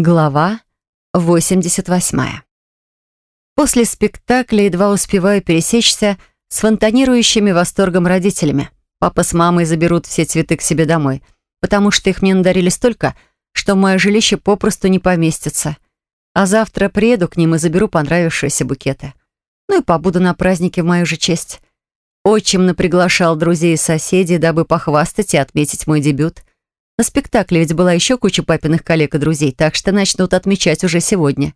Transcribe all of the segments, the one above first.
Глава 88. После спектакля едва успеваю пересечься с фонтанирующими восторгом родителями. Папа с мамой заберут все цветы к себе домой, потому что их мне надарили столько, что мое жилище попросту не поместится. А завтра приеду к ним и заберу понравившиеся букеты. Ну и побуду на празднике в мою же честь. Отчим наприглашал друзей и соседей, дабы похвастать и отметить мой дебют. На спектакле ведь была еще куча папиных коллег и друзей, так что начнут отмечать уже сегодня.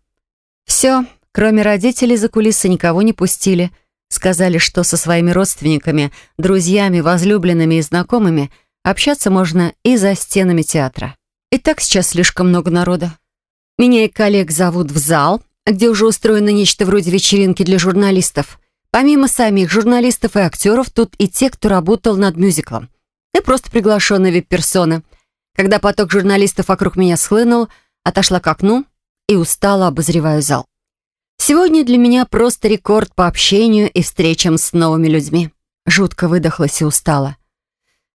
Все, кроме родителей, за кулисы никого не пустили. Сказали, что со своими родственниками, друзьями, возлюбленными и знакомыми общаться можно и за стенами театра. И так сейчас слишком много народа. Меня и коллег зовут в зал, где уже устроено нечто вроде вечеринки для журналистов. Помимо самих журналистов и актеров, тут и те, кто работал над мюзиклом. И просто приглашенные вип-персоны – когда поток журналистов вокруг меня схлынул, отошла к окну и устало обозреваю зал. Сегодня для меня просто рекорд по общению и встречам с новыми людьми. Жутко выдохлась и устала.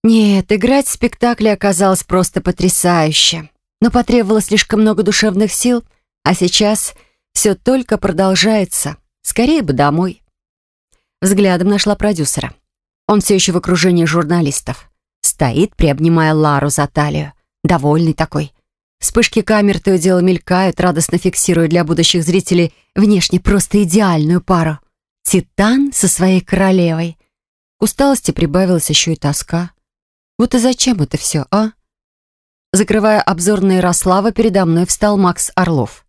Нет, играть в спектакле оказалось просто потрясающе. Но потребовалось слишком много душевных сил, а сейчас все только продолжается. Скорее бы домой. Взглядом нашла продюсера. Он все еще в окружении журналистов. Стоит, приобнимая Лару за талию. Довольный такой. Вспышки камер то и дело мелькают, радостно фиксируя для будущих зрителей внешне просто идеальную пару. Титан со своей королевой. К усталости прибавилась еще и тоска. Вот и зачем это все, а? Закрывая обзор на Ярослава, передо мной встал Макс Орлов.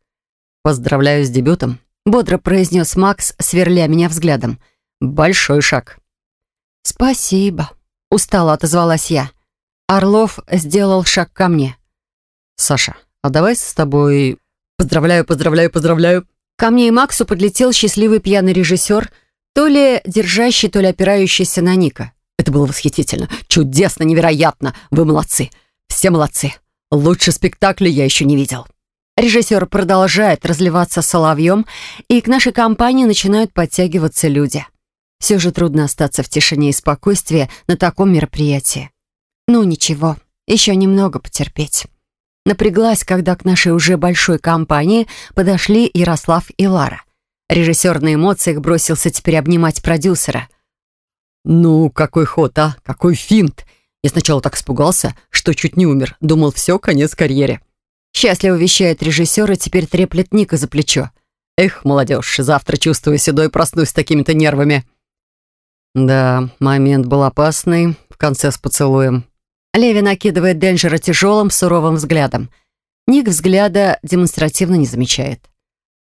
«Поздравляю с дебютом», — бодро произнес Макс, сверля меня взглядом. «Большой шаг». «Спасибо», Устало отозвалась я. Орлов сделал шаг ко мне. «Саша, а давай с тобой... Поздравляю, поздравляю, поздравляю!» Ко мне и Максу подлетел счастливый пьяный режиссер, то ли держащий, то ли опирающийся на Ника. «Это было восхитительно, чудесно, невероятно! Вы молодцы! Все молодцы! Лучше спектакля я еще не видел!» Режиссер продолжает разливаться соловьем, и к нашей компании начинают подтягиваться люди. Все же трудно остаться в тишине и спокойствии на таком мероприятии. Ну ничего, еще немного потерпеть. Напряглась, когда к нашей уже большой компании подошли Ярослав и Лара. Режиссер на эмоциях бросился теперь обнимать продюсера. «Ну, какой ход, а? Какой финт!» Я сначала так испугался, что чуть не умер. Думал, все, конец карьере. Счастливо вещает режиссер и теперь треплет Ника за плечо. «Эх, молодежь, завтра, чувствую седой, проснусь с такими-то нервами». Да, момент был опасный, в конце с поцелуем. Леви накидывает Денджера тяжелым, суровым взглядом. Ник взгляда демонстративно не замечает.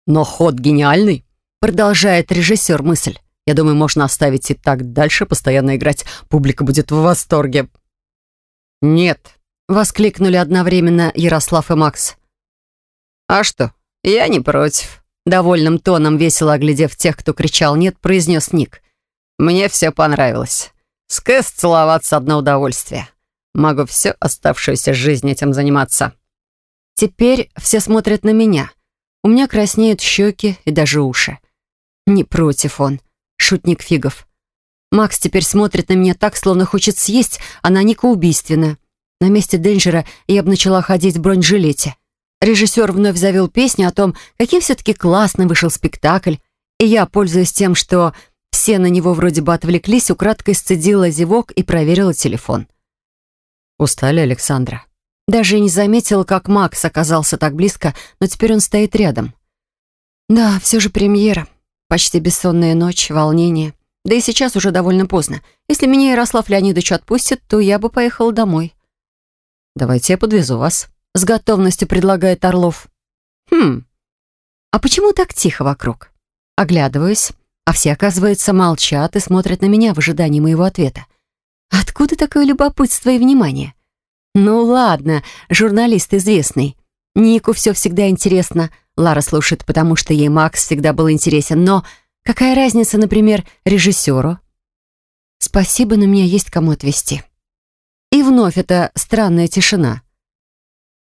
«Но ход гениальный», — продолжает режиссер мысль. «Я думаю, можно оставить и так дальше постоянно играть. Публика будет в восторге». «Нет», — воскликнули одновременно Ярослав и Макс. «А что, я не против», — довольным тоном, весело оглядев тех, кто кричал «нет», произнес Ник. Мне все понравилось. С Кэс целоваться одно удовольствие. Могу всю оставшуюся жизнь этим заниматься. Теперь все смотрят на меня. У меня краснеют щеки и даже уши. Не против он, шутник фигов. Макс теперь смотрит на меня так, словно хочет съесть, а на Ника убийственно. На месте Денджера я бы начала ходить в бронежилете. Режиссер вновь завел песню о том, каким все-таки классным вышел спектакль, и я, пользуясь тем, что все на него вроде бы отвлеклись, украдкой сцедила зевок и проверила телефон. «Устали, Александра?» Даже не заметила, как Макс оказался так близко, но теперь он стоит рядом. Да, все же премьера. Почти бессонная ночь, волнение. Да и сейчас уже довольно поздно. Если меня Ярослав Леонидович отпустит, то я бы поехала домой. «Давайте я подвезу вас», — с готовностью предлагает Орлов. «Хм, а почему так тихо вокруг?» Оглядываюсь. А все, оказывается, молчат и смотрят на меня в ожидании моего ответа. Откуда такое любопытство и внимание? Ну ладно, журналист известный. Нику все всегда интересно. Лара слушает, потому что ей Макс всегда был интересен. Но какая разница, например, режиссеру? Спасибо, но меня есть кому отвезти. И вновь эта странная тишина.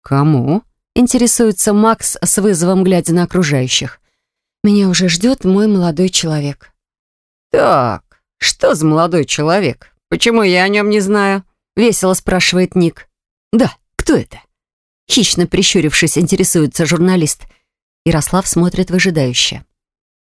«Кому?» — интересуется Макс с вызовом, глядя на окружающих. Меня уже ждет мой молодой человек. «Так, что за молодой человек? Почему я о нем не знаю?» Весело спрашивает Ник. «Да, кто это?» Хищно прищурившись, интересуется журналист. Ярослав смотрит выжидающе.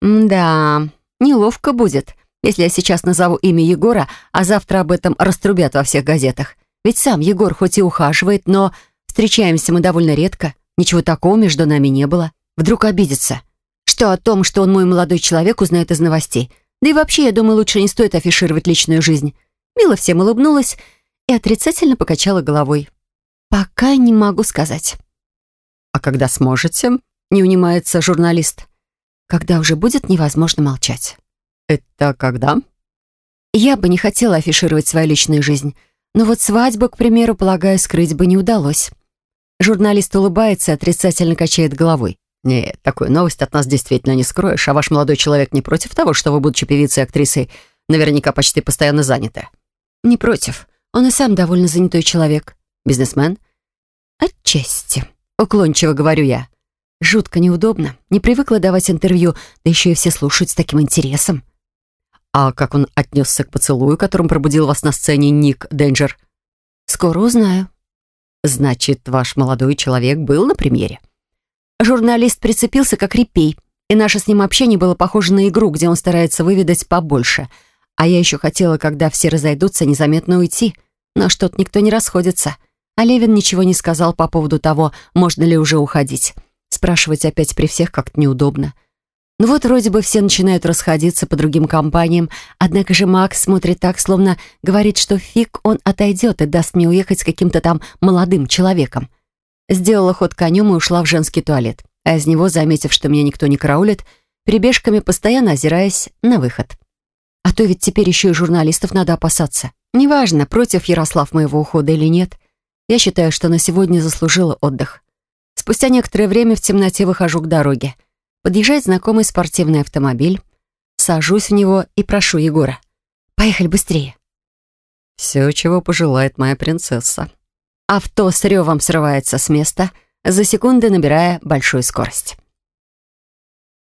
«Да, неловко будет, если я сейчас назову имя Егора, а завтра об этом раструбят во всех газетах. Ведь сам Егор хоть и ухаживает, но встречаемся мы довольно редко. Ничего такого между нами не было. Вдруг обидится. Что о том, что он мой молодой человек, узнает из новостей. Да и вообще, я думаю, лучше не стоит афишировать личную жизнь. Мила всем улыбнулась и отрицательно покачала головой. «Пока не могу сказать». «А когда сможете?» — не унимается журналист. «Когда уже будет невозможно молчать». «Это когда?» «Я бы не хотела афишировать свою личную жизнь, но вот свадьбу, к примеру, полагаю, скрыть бы не удалось». Журналист улыбается и отрицательно качает головой. «Нет, такую новость от нас действительно не скроешь, а ваш молодой человек не против того, что вы, будучи певицей и актрисой, наверняка почти постоянно заняты?» «Не против. Он и сам довольно занятой человек. Бизнесмен?» «Отчасти», — уклончиво говорю я. Жутко неудобно. Не привыкла давать интервью, да еще и все слушают с таким интересом. А как он отнесся к поцелую, которым пробудил вас на сцене Ник Денджер? Скоро узнаю. Значит, ваш молодой человек был на премьере? Журналист прицепился как репей, и наше с ним общение было похоже на игру, где он старается выведать побольше. А я еще хотела, когда все разойдутся, незаметно уйти. Но что-то никто не расходится. А Левин ничего не сказал по поводу того, можно ли уже уходить. Спрашивать опять при всех как-то неудобно. Ну вот вроде бы все начинают расходиться по другим компаниям, однако же Макс смотрит так, словно говорит, что фиг он отойдет и даст мне уехать с каким-то там молодым человеком. Сделала ход конем и ушла в женский туалет, а из него, заметив, что меня никто не караулит, перебежками постоянно озираясь на выход. А то ведь теперь еще и журналистов надо опасаться. Неважно, против Ярослав моего ухода или нет. Я считаю, что на сегодня заслужила отдых. Спустя некоторое время в темноте выхожу к дороге. Подъезжает знакомый спортивный автомобиль. Сажусь в него и прошу Егора. «Поехали быстрее». «Все, чего пожелает моя принцесса», Авто с ревом срывается с места, за секунды набирая большую скорость.